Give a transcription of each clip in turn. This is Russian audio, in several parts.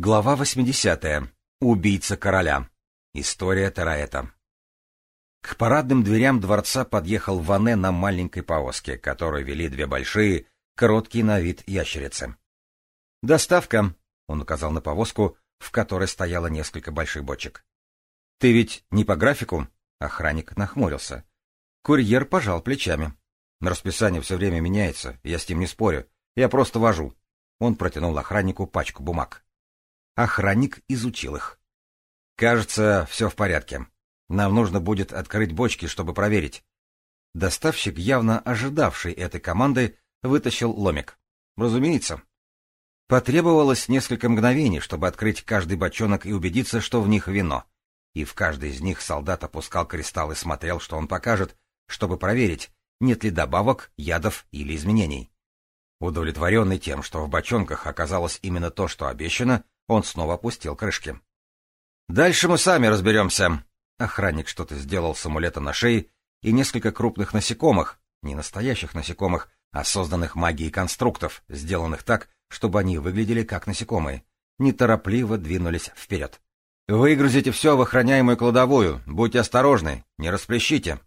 Глава 80. Убийца короля. История Тараэта. К парадным дверям дворца подъехал Ване на маленькой повозке, которую вели две большие, короткие на вид ящерицы. «Доставка», — он указал на повозку, в которой стояло несколько больших бочек. «Ты ведь не по графику?» — охранник нахмурился. Курьер пожал плечами. «На расписание все время меняется, я с ним не спорю. Я просто вожу». Он протянул охраннику пачку бумаг. Охранник изучил их. «Кажется, все в порядке. Нам нужно будет открыть бочки, чтобы проверить». Доставщик, явно ожидавший этой команды, вытащил ломик. «Разумеется». Потребовалось несколько мгновений, чтобы открыть каждый бочонок и убедиться, что в них вино. И в каждый из них солдат опускал кристалл и смотрел, что он покажет, чтобы проверить, нет ли добавок, ядов или изменений. Удовлетворенный тем, что в бочонках оказалось именно то, что обещано, он снова опустил крышки. «Дальше мы сами разберемся». Охранник что-то сделал с амулета на шее, и несколько крупных насекомых, не настоящих насекомых, а созданных магией конструктов, сделанных так, чтобы они выглядели как насекомые, неторопливо двинулись вперед. «Выгрузите все в охраняемую кладовую, будьте осторожны, не расплещите».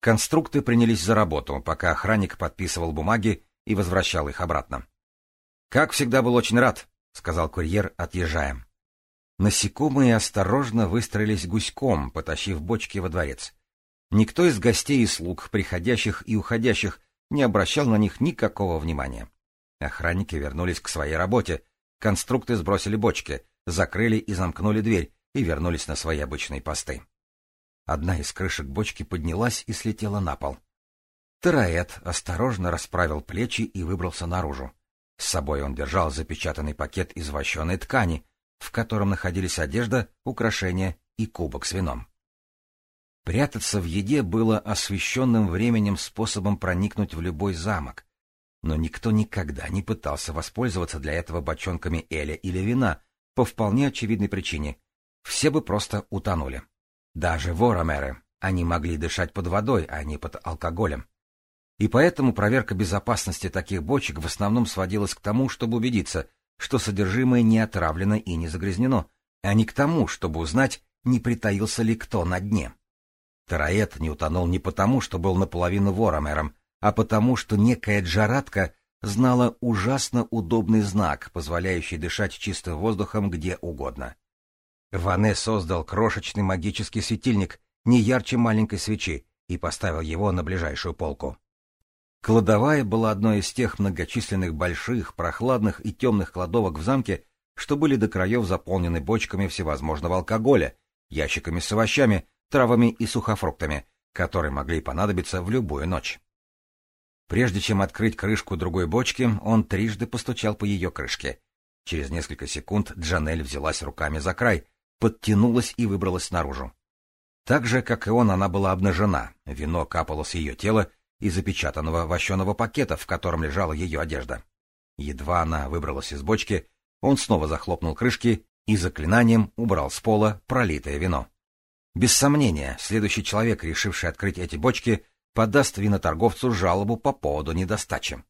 Конструкты принялись за работу, пока охранник подписывал бумаги и возвращал их обратно. Как всегда, был очень рад, — сказал курьер, отъезжаем Насекомые осторожно выстроились гуськом, потащив бочки во дворец. Никто из гостей и слуг, приходящих и уходящих, не обращал на них никакого внимания. Охранники вернулись к своей работе, конструкты сбросили бочки, закрыли и замкнули дверь и вернулись на свои обычные посты. Одна из крышек бочки поднялась и слетела на пол. Тараэт осторожно расправил плечи и выбрался наружу. С собой он держал запечатанный пакет из вощеной ткани, в котором находились одежда, украшения и кубок с вином. Прятаться в еде было освещенным временем способом проникнуть в любой замок, но никто никогда не пытался воспользоваться для этого бочонками эля или вина, по вполне очевидной причине. Все бы просто утонули. Даже воромеры. Они могли дышать под водой, а не под алкоголем. И поэтому проверка безопасности таких бочек в основном сводилась к тому, чтобы убедиться, что содержимое не отравлено и не загрязнено, а не к тому, чтобы узнать, не притаился ли кто на дне. Тароэт не утонул не потому, что был наполовину воромером, а потому, что некая джаратка знала ужасно удобный знак, позволяющий дышать чистым воздухом где угодно. Ване создал крошечный магический светильник, не ярче маленькой свечи, и поставил его на ближайшую полку. Кладовая была одной из тех многочисленных больших, прохладных и темных кладовок в замке, что были до краев заполнены бочками всевозможного алкоголя, ящиками с овощами, травами и сухофруктами, которые могли понадобиться в любую ночь. Прежде чем открыть крышку другой бочки, он трижды постучал по ее крышке. Через несколько секунд Джанель взялась руками за край, подтянулась и выбралась наружу. Так же, как и он, она была обнажена, вино капало с ее тела, и запечатанного вощеного пакета, в котором лежала ее одежда. Едва она выбралась из бочки, он снова захлопнул крышки и заклинанием убрал с пола пролитое вино. Без сомнения, следующий человек, решивший открыть эти бочки, подаст виноторговцу жалобу по поводу недостачи.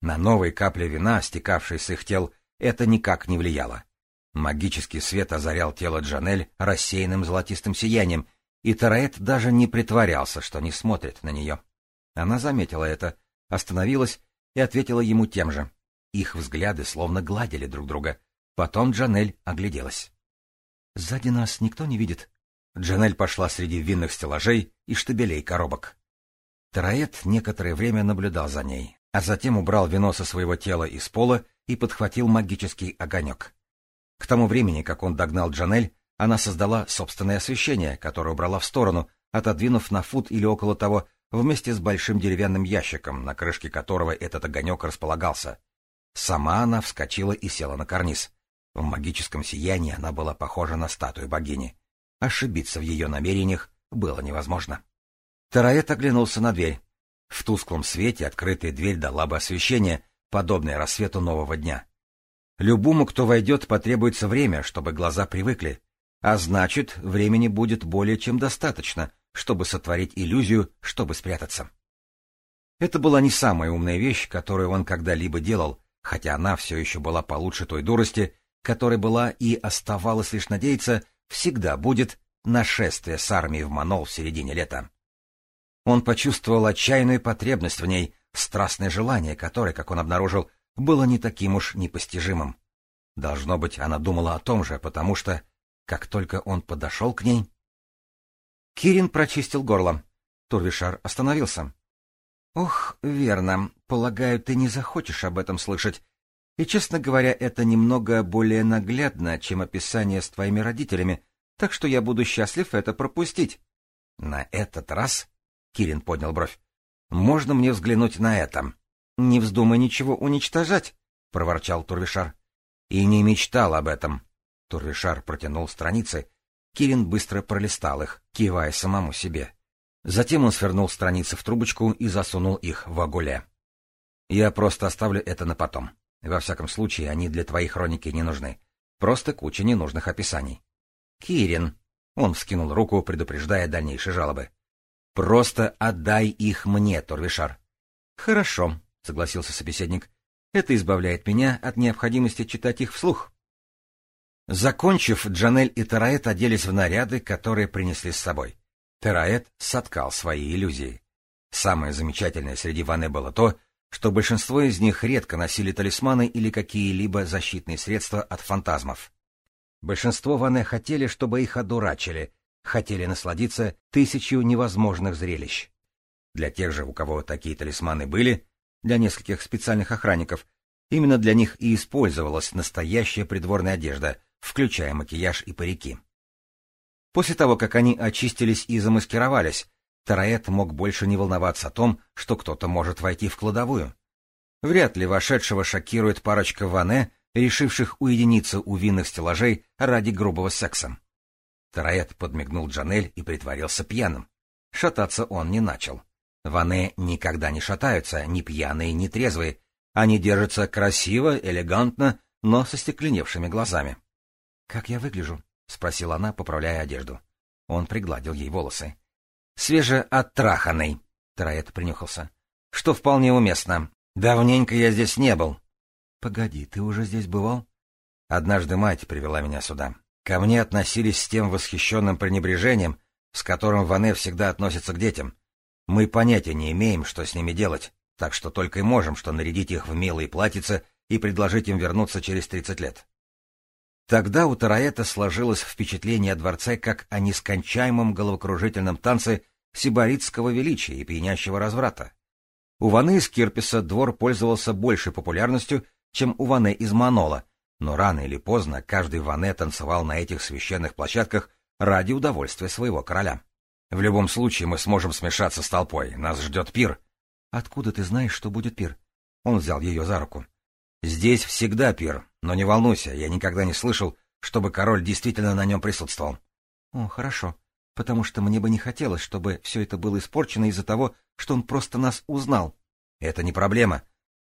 На новые капли вина, стекавшие с их тел, это никак не влияло. Магический свет озарял тело Джанель рассеянным золотистым сиянием, и Тараэт даже не притворялся, что не смотрит на нее. Она заметила это, остановилась и ответила ему тем же. Их взгляды словно гладили друг друга. Потом Джанель огляделась. «Сзади нас никто не видит». Джанель пошла среди винных стеллажей и штабелей коробок. Тараэт некоторое время наблюдал за ней, а затем убрал вино со своего тела из пола и подхватил магический огонек. К тому времени, как он догнал Джанель, она создала собственное освещение, которое убрала в сторону, отодвинув на фут или около того вместе с большим деревянным ящиком, на крышке которого этот огонек располагался. Сама она вскочила и села на карниз. В магическом сиянии она была похожа на статую богини. Ошибиться в ее намерениях было невозможно. Тараэт оглянулся на дверь. В тусклом свете открытая дверь дала бы освещение, подобное рассвету нового дня. Любому, кто войдет, потребуется время, чтобы глаза привыкли, а значит, времени будет более чем достаточно, чтобы сотворить иллюзию, чтобы спрятаться. Это была не самая умная вещь, которую он когда-либо делал, хотя она все еще была получше той дурости, которой была и оставалась, лишь надеяться, всегда будет нашествие с армией в Манол в середине лета. Он почувствовал отчаянную потребность в ней, страстное желание, которое, как он обнаружил, было не таким уж непостижимым. Должно быть, она думала о том же, потому что, как только он подошел к ней, Кирин прочистил горло. Турвишар остановился. — Ох, верно. Полагаю, ты не захочешь об этом слышать. И, честно говоря, это немного более наглядно, чем описание с твоими родителями, так что я буду счастлив это пропустить. — На этот раз? — Кирин поднял бровь. — Можно мне взглянуть на это? — Не вздумай ничего уничтожать, — проворчал Турвишар. — И не мечтал об этом. Турвишар протянул страницы — Кирин быстро пролистал их, кивая самому себе. Затем он свернул страницы в трубочку и засунул их в агуле. «Я просто оставлю это на потом. Во всяком случае, они для твоей хроники не нужны. Просто куча ненужных описаний». «Кирин!» — он вскинул руку, предупреждая дальнейшие жалобы. «Просто отдай их мне, Торвишар». «Хорошо», — согласился собеседник. «Это избавляет меня от необходимости читать их вслух». Закончив, Джанель и Тераэт оделись в наряды, которые принесли с собой. Тераэт соткал свои иллюзии. Самое замечательное среди ванны было то, что большинство из них редко носили талисманы или какие-либо защитные средства от фантазмов. Большинство ванны хотели, чтобы их одурачили, хотели насладиться тысячью невозможных зрелищ. Для тех же, у кого такие талисманы были, для нескольких специальных охранников, именно для них и использовалась настоящая придворная одежда — включая макияж и парики. После того, как они очистились и замаскировались, Тараэт мог больше не волноваться о том, что кто-то может войти в кладовую. Вряд ли вошедшего шокирует парочка ване, решивших уединиться у винных стеллажей ради грубого секса. Тараэт подмигнул Джанель и притворился пьяным. Шататься он не начал. Ване никогда не шатаются, ни пьяные, ни трезвые. Они держатся красиво, элегантно, но со стекленевшими глазами. «Как я выгляжу?» — спросила она, поправляя одежду. Он пригладил ей волосы. «Свежеоттраханный», — Тарает принюхался. «Что вполне уместно. Давненько я здесь не был». «Погоди, ты уже здесь бывал?» «Однажды мать привела меня сюда. Ко мне относились с тем восхищенным пренебрежением, с которым Ване всегда относятся к детям. Мы понятия не имеем, что с ними делать, так что только и можем, что нарядить их в милые платьица и предложить им вернуться через тридцать лет. Тогда у Тараэта сложилось впечатление о дворце как о нескончаемом головокружительном танце сибаритского величия и пьянящего разврата. У Ваны из Кирписа двор пользовался большей популярностью, чем у Ваны из Манола, но рано или поздно каждый Ване танцевал на этих священных площадках ради удовольствия своего короля. В любом случае мы сможем смешаться с толпой, нас ждет пир. — Откуда ты знаешь, что будет пир? Он взял ее за руку. — Здесь всегда пир, но не волнуйся, я никогда не слышал, чтобы король действительно на нем присутствовал. — О, хорошо, потому что мне бы не хотелось, чтобы все это было испорчено из-за того, что он просто нас узнал. — Это не проблема.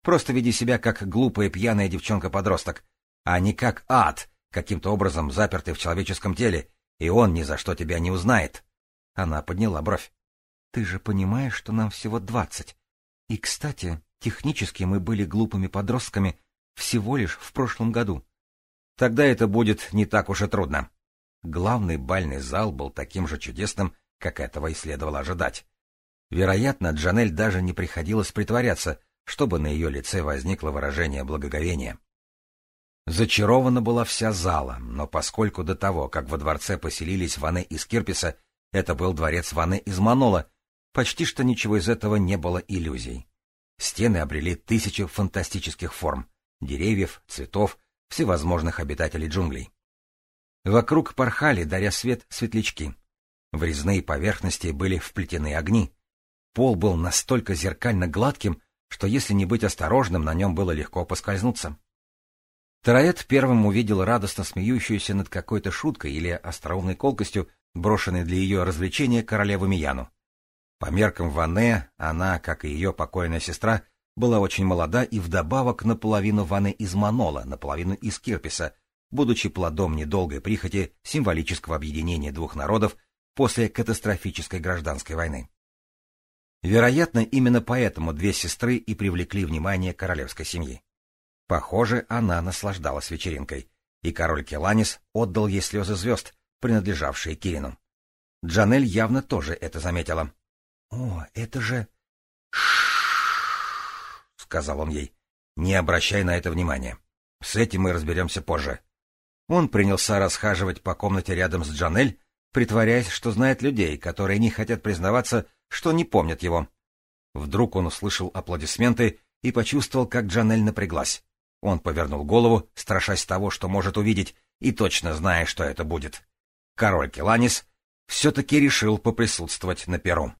Просто веди себя как глупая пьяная девчонка-подросток, а не как ад, каким-то образом запертый в человеческом теле, и он ни за что тебя не узнает. Она подняла бровь. — Ты же понимаешь, что нам всего двадцать. И, кстати, технически мы были глупыми подростками — всего лишь в прошлом году. Тогда это будет не так уж и трудно. Главный бальный зал был таким же чудесным, как этого и следовало ожидать. Вероятно, Джанель даже не приходилось притворяться, чтобы на ее лице возникло выражение благоговения. Зачарована была вся зала, но поскольку до того, как во дворце поселились ваны из Кирписа, это был дворец ваны из Манола, почти что ничего из этого не было иллюзий. Стены обрели тысячи фантастических форм — деревьев, цветов, всевозможных обитателей джунглей. Вокруг порхали, даря свет, светлячки. В резные поверхности были вплетены огни. Пол был настолько зеркально гладким, что если не быть осторожным, на нем было легко поскользнуться. Тараэт первым увидел радостно смеющуюся над какой-то шуткой или остроумной колкостью, брошенной для ее развлечения королеву Мияну. По меркам Ване, она, как и ее покойная сестра, была очень молода и вдобавок наполовину ваны из манола, наполовину из кирписа, будучи плодом недолгой прихоти символического объединения двух народов после катастрофической гражданской войны. Вероятно, именно поэтому две сестры и привлекли внимание королевской семьи. Похоже, она наслаждалась вечеринкой, и король Келанис отдал ей слезы звезд, принадлежавшие Кирину. Джанель явно тоже это заметила. — О, это же... Ш — сказал он ей. «Не обращай на это внимания. С этим мы разберемся позже». Он принялся расхаживать по комнате рядом с Джанель, притворяясь, что знает людей, которые не хотят признаваться, что не помнят его. Вдруг он услышал аплодисменты и почувствовал, как Джанель напряглась. Он повернул голову, страшась того, что может увидеть, и точно зная, что это будет. Король Келанис все-таки решил поприсутствовать на перу.